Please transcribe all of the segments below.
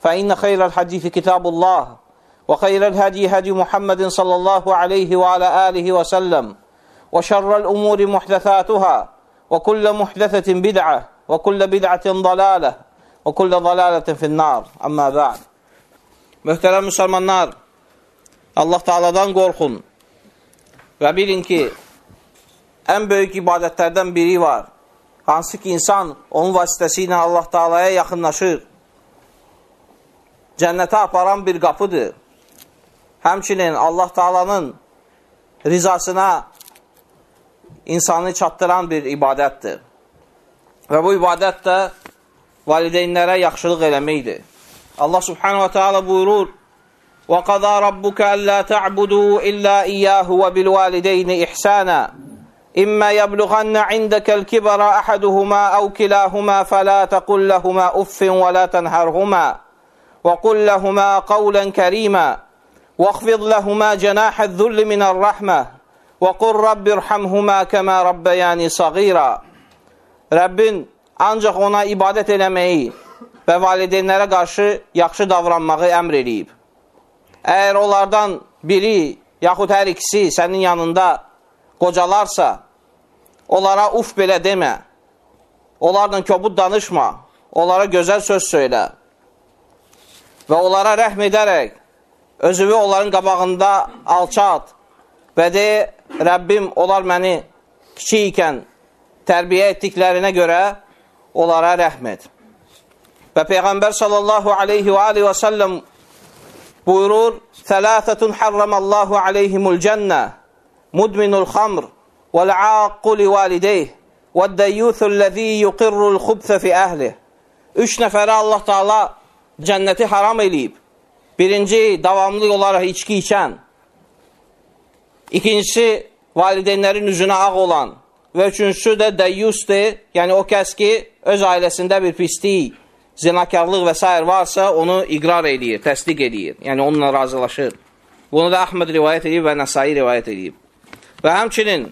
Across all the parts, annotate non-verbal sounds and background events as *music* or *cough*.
فإن خير الحديث كتاب الله وخير الهدي هدي محمد صلى الله عليه وعلى آله وسلم وشر الأمور محدثاتها وكل محدثة بدعة وكل بدعة ضلالة وكل ضلالة في النار أما بعد Möhtərəm müsəlmanlar, Allah Taala'dan qorxun və bilin ki, ən böyük ibadətlərdən biri var. Hansı ki, insan onun vasitəsilə Allah Taala'ya yaxınlaşır. Cənnətə aparan bir qapıdır. Həmçinin Allah Taala'nın rizasına insanı çatdıran bir ibadətdir. Və bu ibadət də valideynlərə yaxşılıq eləməkdir. Allah Subhanahu wa Taala buyurur: "Və qada rabbuka alla ta'budu illa iyyahu ve bil valideyni ihsana. İmma yablughanna 'indaka al-kibara ahaduhuma aw kilahuma fala taqul lahumā uffin ve la tanharhumā ve qul lahumā qawlan karīmā. واخفض لهما جناح الذل من الرحمة وقل رب ارحمهما كما ربياني صغيرا Rəbbin ancaq ona ibadət eləməyi və valideynlərə qarşı yaxşı davranmağı əmr eləyib. Əgər onlardan biri, yaxud hər ikisi sənin yanında qocalarsa, onlara uf belə demə, onlarla kobud danışma, onlara gözəl söz söylə və onlara rəhm edərək özüvü onların qabağında alçat və de, Rəbbim, onlar məni kiçik ikən tərbiyə etdiklərinə görə onlara rəhm et. Və Peyğəmbər sallallahu aleyhi və aleyhi və səlləm buyurur, Thəlâthətun harramallahu aleyhimul cənnə, mudminul xamr, vəl-aqu li valideyh, vəd-dəyyuthul-ləzî yuqirrul xubsə fi əhlih. Üç nəfərə Allah Taala cənnəti haram eləyib. Birinci, davamlı olaraq içki içən. İkincisi, valideynlərin üzünə ağ olan. Və üçüncüsü də dəyyusdur, yəni o kəs ki, öz ailəsində bir pislik, zinakarlıq və s. varsa, onu iqrar edir, təsdiq edir. Yəni onunla razılaşır. Bunu da Ahmed rivayət edib və Nəsai rivayət edib. Və həmçinin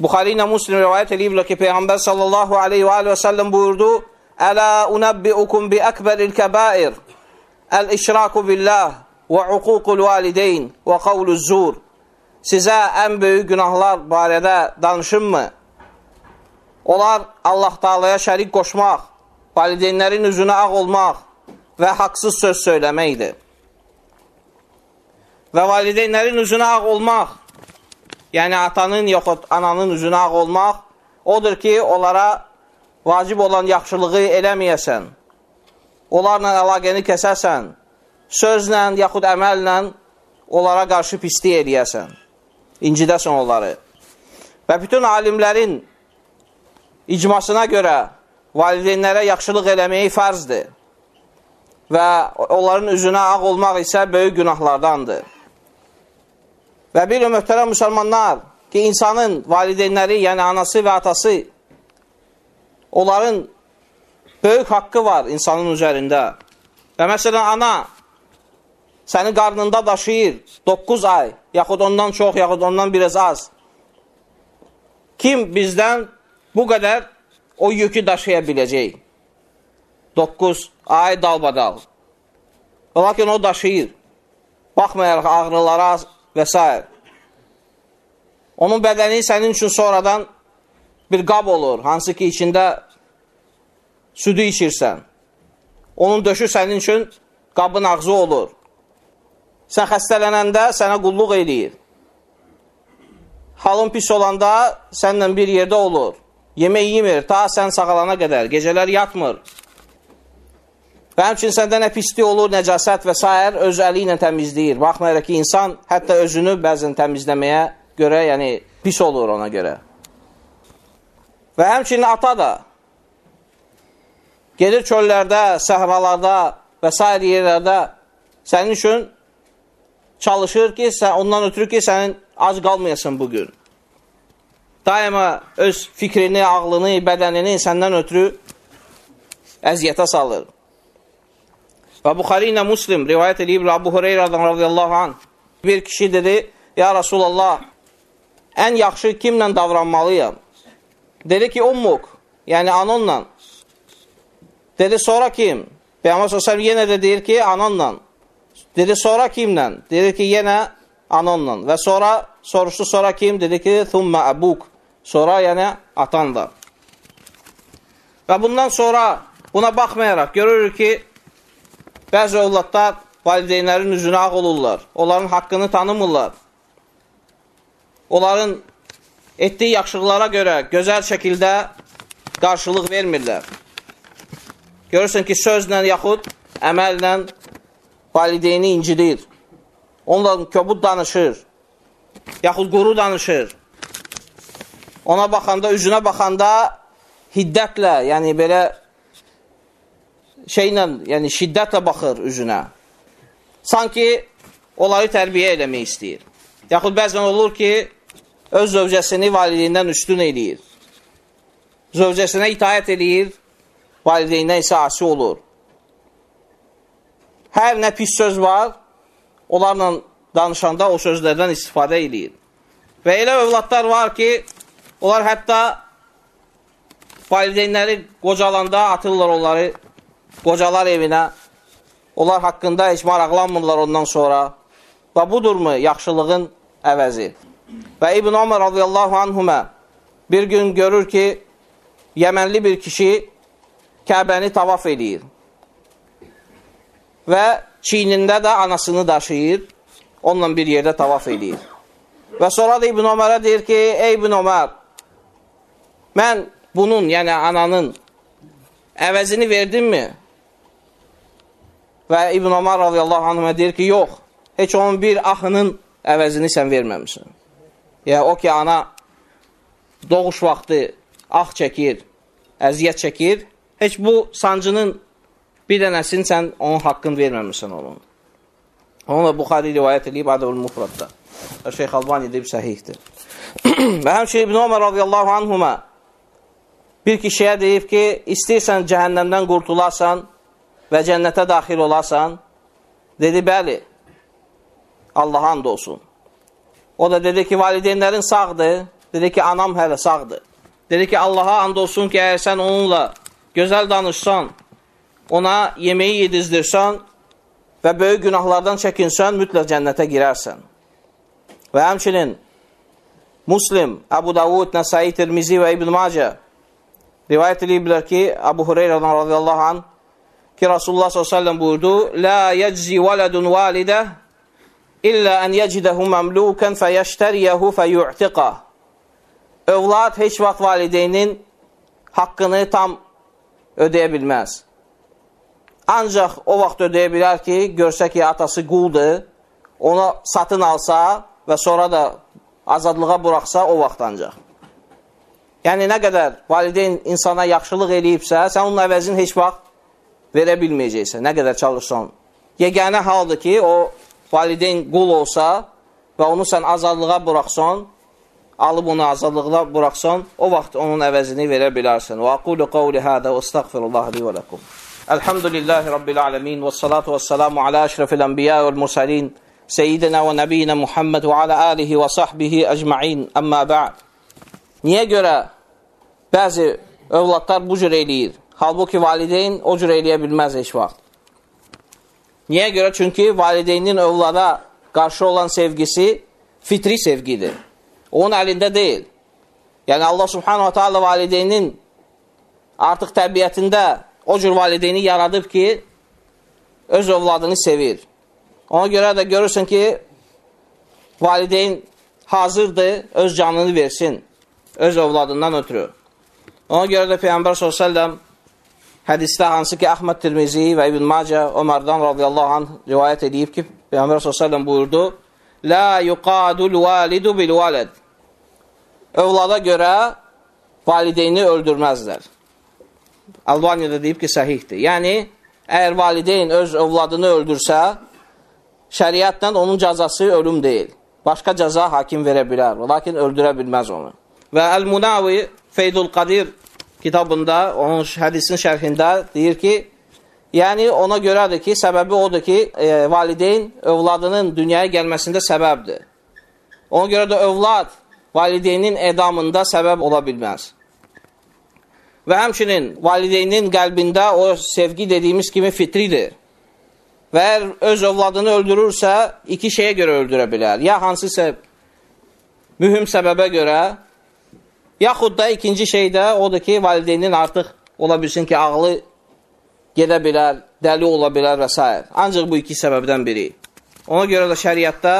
Buxari ilə Muslim rivayət ediblər ki, Peyğəmbər sallallahu aleyhi və aleyhi və səlləm buyurdu, Əkbəril kəbair Əl-işraku billah və uququl valideyn və qavluz zur. Sizə ən böyük günahlar barədə danışınmı? Onlar Allah Taalaya şərik qoşmaq, valideynlərin üzünə ağ olmaq və haqsız söz söyləməkdir. Və valideynlərin üzünə ağ olmaq, yəni atanın yoxud ananın üzünə ağ olmaq, odur ki, onlara vacib olan yaxşılığı eləməyəsən onlarla əlaqəni kəsəsən, sözlə yaxud əməllə onlara qarşı pislik eləyəsən, incidəsən onları. Və bütün alimlərin icmasına görə valideynlərə yaxşılıq eləməyi fərzdir və onların üzünə ağ olmaq isə böyük günahlardandır. Və bir möhtərəm müsəlmanlar ki, insanın valideynləri, yəni anası və atası onların böyük haqqı var insanın üzərində. Və məsələn, ana səni qarnında daşıyır 9 ay, yaxud ondan çox, yaxud ondan biraz az. Kim bizdən bu qədər o yükü daşıya biləcək? 9 ay dalbadal. Lakin o daşıyır. Baxmayaraq ağrılara və s. Onun bədəni sənin üçün sonradan bir qab olur, hansı ki, içində südü içirsən. Onun döşü sənin üçün qabın ağzı olur. sən xəstələnəndə sənə qulluq eləyir. Halın pis olanda sənlə bir yerdə olur. Yemək yemir, ta sən sağalana qədər. Gecələr yatmır. Və həmçin səndə nə pislik olur, nəcasət və s. öz əli ilə təmizləyir. Baxmayaraq ki, insan hətta özünü bəzən təmizləməyə görə, yəni pis olur ona görə. Və həmçinin ata da gedir çöllərdə, səhralarda və s. yerlərdə sənin üçün çalışır ki, sən, ondan ötürü ki, sənin ac qalmayasın bugün. Daima öz fikrini, ağlını, bədənini səndən ötürü əziyyətə salır. Və Buxari ilə Muslim rivayət edib Abu Hureyradan radiyallahu anh bir kişi dedi, Ya Rasulallah, ən yaxşı kimlə davranmalıyam? Dedi ki, ummuk, yəni anonla. Dedi, sonra kim? Peyğəmbər s.ə.v yenə də deyir ki, anonla. Dedi, sonra kimlə? Dedi ki, yenə anonla. Və sonra soruşdu, sonra kim? Dedi ki, thumma əbuk. Sonra yəni atanla. Və bundan sonra buna baxmayaraq görürük ki, bəzi övladlar valideynlərin üzünə ağ olurlar. Onların haqqını tanımırlar. Onların etdiyi yaxşılıqlara görə gözəl şəkildə qarşılıq vermirlər. Görürsən ki, sözlə yaxud əməllə valideyni incidir. Onunla köbud danışır, yaxud quru danışır. Ona baxanda, üzünə baxanda hiddətlə, yəni belə şeylə, yəni şiddətlə baxır üzünə. Sanki onları tərbiyə eləmək istəyir. Yaxud bəzən olur ki, öz zövcəsini valideyndən üstün eləyir. Zövcəsinə itaət eləyir, valideyndən isə asi olur. Hər nə pis söz var, onlarla danışanda o sözlərdən istifadə eləyir. Və elə övladlar var ki, onlar hətta valideynləri qocalanda atırlar onları qocalar evinə. Onlar haqqında heç maraqlanmırlar ondan sonra. Və budurmu yaxşılığın əvəzi? Və İbn Ömər radiyallahu anhumə bir gün görür ki, Yəmənli bir kişi Kəbəni tavaf edir. Və çiynində də anasını daşıyır, onunla bir yerdə tavaf edir. Və sonra da İbn Ömərə deyir ki, ey İbn Ömər, mən bunun, yəni ananın əvəzini verdimmi? Və İbn Ömər radiyallahu anhümə deyir ki, yox, heç onun bir axının əvəzini sən verməmişsin. Yəni, o ki, ana doğuş vaxtı ax çəkir, əziyyət çəkir, heç bu sancının bir dənəsini sən onun haqqını verməmişsən onun. Onu da Buxari rivayət edib Adəvül Mufradda. Şeyx Albani deyib səhihdir. *clears throat* Və həmçə İbn Ömər radiyallahu anhuma bir kişiyə deyib ki, istəyirsən cəhənnəmdən qurtularsan və cənnətə daxil olarsan, dedi, bəli, Allaha and olsun. O da dedi ki, valideynlərin sağdır. Dedi ki, anam hələ sağdır. Dedi ki, Allaha and olsun ki, əgər sən onunla gözəl danışsan, ona yeməyi yedizdirsən və böyük günahlardan çəkinsən, mütləq cənnətə girərsən. Və həmçinin Muslim, Əbu Davud, Nəsai, Tirmizi və İbn Macə rivayət ediblər ki, Əbu Hureyradan radiyallahu anh ki, Rasulullah s.ə.v buyurdu, Lə yəczi vələdun validə İllə ən yecidəhu məmlukən fəyəştəriyəhu fəyu'tiqə. Övlad heç vaxt valideynin haqqını tam ödeyə bilməz. Ancaq o vaxt ödeyə bilər ki, görsə ki, atası quldur, onu satın alsa və sonra da azadlığa buraxsa, o vaxt ancaq. Yəni, nə qədər valideyn insana yaxşılıq eləyibsə, sən onun əvəzini heç vaxt verə bilməyəcəksən, nə qədər çalışsan. Yeganə haldır ki, o valideyn qul olsa və onu sən azadlığa buraxsan, alıb onu azadlığa buraxsan, o vaxt onun əvəzini verə bilərsən. Və aqulu qavli hədə və estəğfirullah li və ləkum. Elhamdülillahi Rabbil alemin və salatu və salamu alə əşrafil ənbiya və mürsəlin Seyyidina və nəbiyina Muhammed və alə alihi və sahbihi əcma'in əmmə bə'd. Niyə görə bəzi övladlar bu cür eləyir? Halbuki valideyn o cür eləyə bilməz heç vaxt. Niyə görə? Çünki valideynin övlada qarşı olan sevgisi fitri sevgidir. Onun əlində deyil. Yəni Allah subhanahu ta'ala valideynin artıq təbiətində o cür valideyni yaradıb ki, öz övladını sevir. Ona görə də görürsən ki, valideyn hazırdır öz canını versin, öz övladından ötürü. Ona görə də Peyğəmbər s.ə.v hədisdə hansı ki, Əhməd Tirmizi və İbn Macə Ömərdən radiyallahu anh rivayət edib ki, Peyğəmbər s.ə.v buyurdu, La yuqadul validu bil valid. Övlada görə valideyni öldürməzlər. Albaniyada deyib ki, səhihdir. Yəni, əgər valideyn öz övladını öldürsə, şəriətlə onun cəzası ölüm deyil. Başqa cəza hakim verə bilər, lakin öldürə bilməz onu. Və Əl-Munavi Feydul Qadir kitabında, onun hədisin şərhində deyir ki, yəni ona görədir ki, səbəbi odur ki, e, valideyn övladının dünyaya gəlməsində səbəbdir. Ona görə də övlad valideynin edamında səbəb ola bilməz. Və həmçinin valideynin qəlbində o sevgi dediyimiz kimi fitridir. Və əgər öz övladını öldürürsə, iki şeyə görə öldürə bilər. Ya hansısa mühüm səbəbə görə, yaxud da ikinci şey də odur ki, valideynin artıq ola bilsin ki, ağlı gedə bilər, dəli ola bilər və s. Ancaq bu iki səbəbdən biri. Ona görə də şəriətdə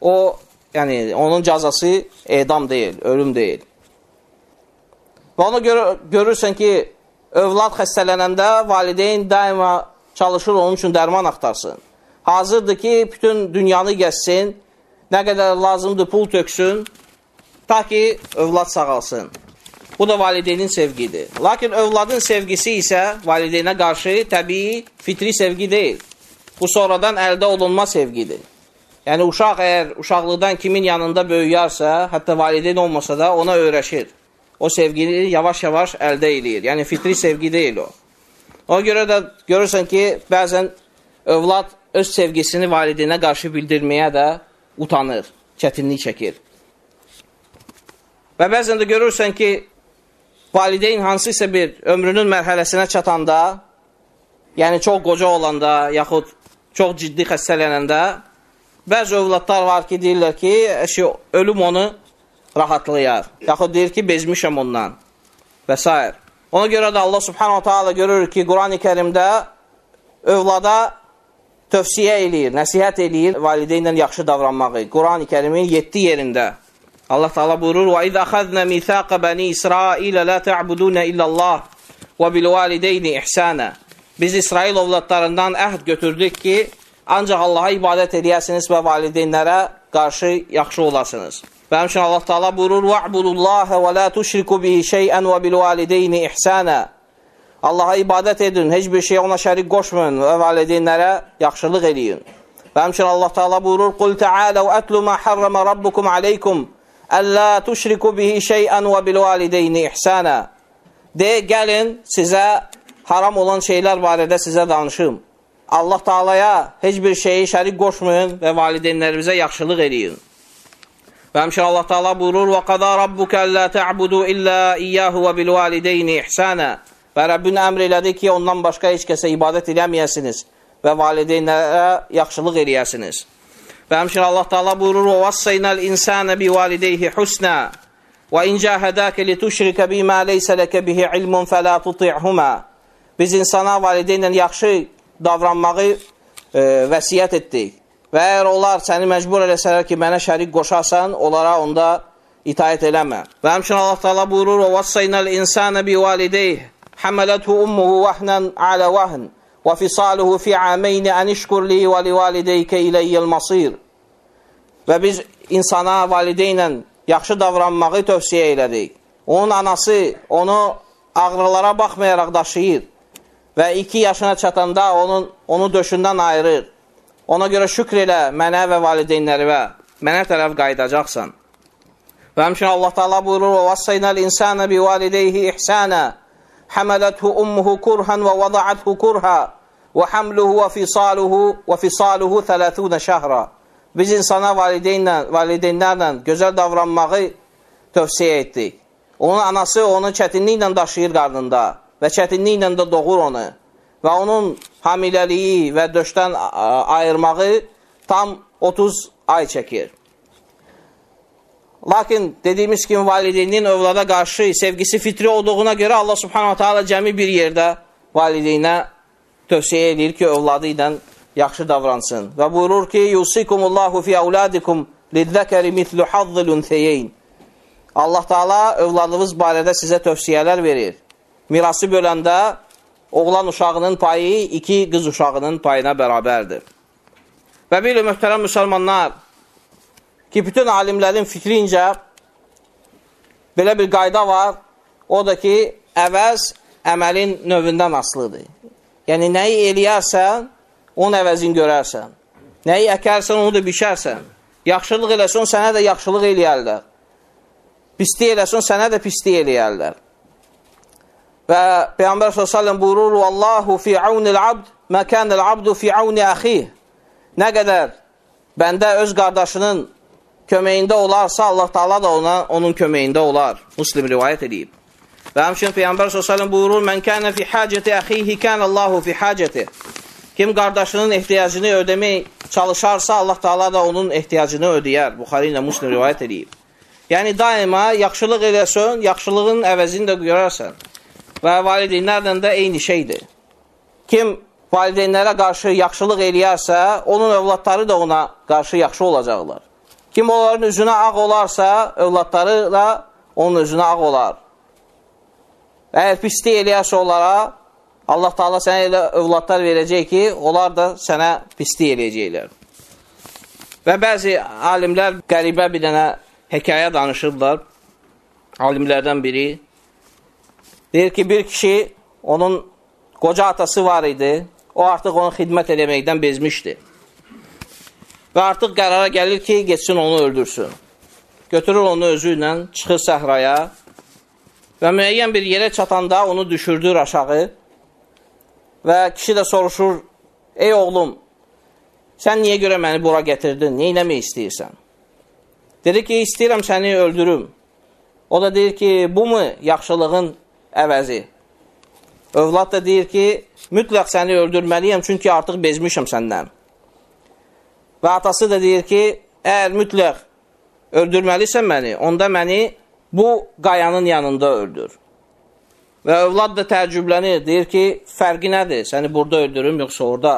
o, yəni onun cəzası edam deyil, ölüm deyil. Və ona görə görürsən ki, övlad xəstələnəndə valideyn daima çalışır onun üçün dərman axtarsın. Hazırdır ki, bütün dünyanı gəzsin, nə qədər lazımdır pul töksün, ta ki, övlad sağalsın. Bu da valideynin sevgidir. Lakin övladın sevgisi isə valideynə qarşı təbii, fitri sevgi deyil. Bu sonradan əldə olunma sevgidir. Yəni, uşaq əgər uşaqlıqdan kimin yanında böyüyərsə, hətta valideyn olmasa da ona öyrəşir o sevgini yavaş-yavaş əldə eləyir. Yəni, fitri sevgi deyil o. Ona görə də görürsən ki, bəzən övlad öz sevgisini valideynə qarşı bildirməyə də utanır, çətinlik çəkir. Və bəzən də görürsən ki, valideyn hansısa bir ömrünün mərhələsinə çatanda, yəni çox qoca olanda, yaxud çox ciddi xəstələnəndə, bəzi övladlar var ki, deyirlər ki, ölüm onu rahatlayar. Yaxud deyir ki, bezmişəm ondan və s. Ona görə də Allah subhanahu ta'ala görür ki, Quran-ı kərimdə övlada tövsiyə eləyir, nəsihət eləyir valideynlə yaxşı davranmağı. Quran-ı kərimin 7 yerində. Allah Taala buyurur: "Və izə axadna misaqa bani İsrailə la ta'buduna illallah və bil valideyni ihsana." Biz İsrail övladlarından əhd götürdük ki, ancaq Allaha ibadət edəsiniz və valideynlərə qarşı yaxşı olasınız. Və həmçin Allah Taala buyurur: "Va'budullaha və la tuşriku bihi şey'an və bil valideyni ihsana." Allaha ibadət edin, heç bir şey ona şərik qoşmayın və valideynlərə yaxşılıq eləyin. Və həmçin Allah Taala buyurur: "Qul ta'alu atlu ma harrama rabbukum alaykum alla tushriku bihi şey'an və bil valideyni ihsana." De, gəlin sizə haram olan şeylər barədə sizə danışım. Allah Taalaya heç bir şeyi şərik qoşmayın və valideynlərinizə yaxşılıq eləyin. Və həmçin Allah Taala buyurur: "Və qada rabbuka alla ta'budu illa iyyahu və bil valideyni ihsana." Və Rəbbin əmr elədi ki, ondan başqa heç kəsə ibadət eləməyəsiniz və valideynlərə yaxşılıq eləyəsiniz. Və həmçin Allah Taala buyurur: "Və vassaynal insana bi valideyhi husna." Və in cahadaka litushrika bima laysa laka bihi ilmun fala tuti'huma. Biz insana valideynlə yaxşı davranmağı e, vəsiyyət etdik. Və əgər onlar səni məcbur eləsələr ki, mənə şərik qoşarsan, onlara onda itaət eləmə. Və həmçin Allah Taala buyurur: "Və vassaynal insana bi valideyhi hamalathu ummuhu wahnan ala wahn amayn an ishkur li və li valideyka ilayyal masir." Və biz insana valideynlə yaxşı davranmağı tövsiyə elədik. Onun anası onu ağrılara baxmayaraq daşıyır və 2 yaşına çatanda onun onu döşündən ayırır. Ona görə şükr elə mənə və valideynlərimə. Mənə tərəf qayıdacaqsan. Və həmçinin Allah Taala buyurur: "Və vasaynal insana bi valideyhi ihsana. Wada'athu kurha və hamluhu və fisaluhu və fisaluhu 30 şəhra." Biz insana valideynlə, valideynlərlə gözəl davranmağı tövsiyə etdik. Onun anası onu çətinliklə daşıyır qarnında və çətinliklə də doğur onu və onun hamiləliyi və döşdən ayırmağı tam 30 ay çəkir. Lakin dediyimiz kimi valideynin övlada qarşı sevgisi fitri olduğuna görə Allah subhanahu ta'ala cəmi bir yerdə valideynə tövsiyə edir ki, övladı ilə yaxşı davransın. Və buyurur ki, Yusikumullahu fi auladikum lizzəkəri mitlu hazzil unseyeyn. Allah Taala övladınız barədə sizə tövsiyələr verir. Mirası böləndə oğlan uşağının payı iki qız uşağının payına bərabərdir. Və bir möhtərəm müsəlmanlar ki, bütün alimlərin fikrincə belə bir qayda var, o da ki, əvəz əməlin növündən asılıdır. Yəni, nəyi eləyərsən, onun əvəzini görərsən. Nəyi əkərsən, onu da bişərsən. Yaxşılıq eləsən, sənə də yaxşılıq eləyərlər. Pislik eləsən, sənə də pislik eləyərlər. Və Peyğəmbər s.ə.v buyurur, Vallahu fi aunil abd, məkənil abdu fi auni əxih. Nə qədər bəndə öz qardaşının köməyində olarsa, Allah Taala da ona onun köməyində olar. Muslim rivayət edib. Və həmçinin Peyğəmbər s.ə.v buyurur, Mən kənə fi hacəti əxihi, kənə Allahu fi hacəti. Kim qardaşının ehtiyacını ödəmək çalışarsa, Allah Taala da onun ehtiyacını ödəyər. Buxari ilə Muslim rivayət edib. Yəni, daima yaxşılıq eləsən, yaxşılığın əvəzini də görərsən. Və valideynlərlə də eyni şeydir. Kim valideynlərə qarşı yaxşılıq eləyərsə, onun övladları da ona qarşı yaxşı olacaqlar. Kim onların üzünə ağ olarsa, övladları da onun üzünə ağ olar. Əgər pislik eləyərsə onlara, Allah Taala sənə elə övladlar verəcək ki, onlar da sənə pislik eləyəcəklər. Və bəzi alimlər qəribə bir dənə hekayə danışırlar. Alimlərdən biri deyir ki, bir kişi onun qoca atası var idi. O artıq onun xidmət eləməkdən bezmişdi. Və artıq qərara gəlir ki, geçsin onu öldürsün. Götürür onu özü ilə, çıxır səhraya və müəyyən bir yerə çatanda onu düşürdür aşağı və kişi də soruşur, ey oğlum, sən niyə görə məni bura gətirdin, niyə eləmək istəyirsən? Dedi ki, istəyirəm səni öldürüm. O da deyir ki, bu mu yaxşılığın əvəzi? Övlad da deyir ki, mütləq səni öldürməliyəm, çünki artıq bezmişəm səndən. Və atası da deyir ki, əgər mütləq öldürməlisən məni, onda məni bu qayanın yanında öldür. Və övlad da təəccüblənir, deyir ki, fərqi nədir, səni burada öldürüm, yoxsa orada?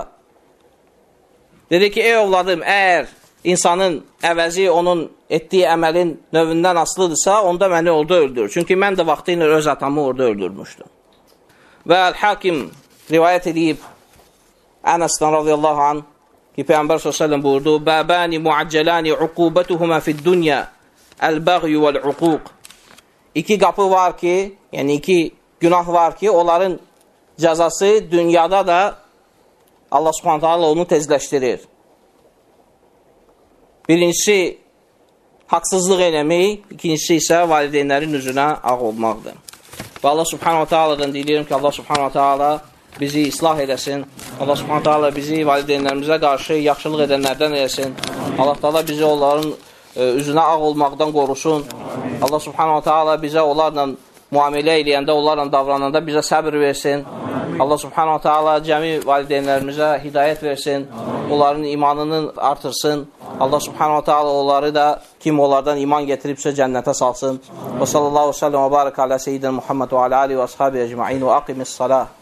Dedi ki, ey övladım, əgər insanın əvəzi onun etdiyi əməlin növündən asılıdırsa, onda məni orada öldür. Çünki mən də vaxtı ilə öz atamı orada öldürmüşdüm. Və Əl-Hakim rivayət edib Ənəsdən radiyallahu anh ki Peyğəmbər s.ə.v buyurdu, Bəbəni muaccələni uqubətuhumə fid-dünya əl-bəğyu vəl-uquq. İki qapı var ki, yəni iki günah var ki, onların cəzası dünyada da Allah subhanətə Allah onu tezləşdirir. Birincisi, haqsızlıq eləmək, ikincisi isə valideynlərin üzünə ağ olmaqdır. Və Allah subhanətə Allah'dan deyilirəm ki, Allah subhanətə Allah bizi islah eləsin. Allah Subhanahu taala bizi valideynlərimizə qarşı yaxşılıq edənlərdən eləsin. Allah taala bizi onların e, üzünə ağ olmaqdan qorusun. Allah Subhanahu taala bizə onlarla müamilə eləyəndə, onlarla davrananda bizə səbr versin. Allah Subhanahu taala cəmi valideynlərimizə hidayət versin. Onların imanını artırsın. Allah Subhanahu taala onları da kim onlardan iman gətiribsə cənnətə salsın. Və sallallahu əleyhi və səlləm və barik alə seyyidina Muhammed və alə alihi və əshabi ecmaîn və aqimis salah.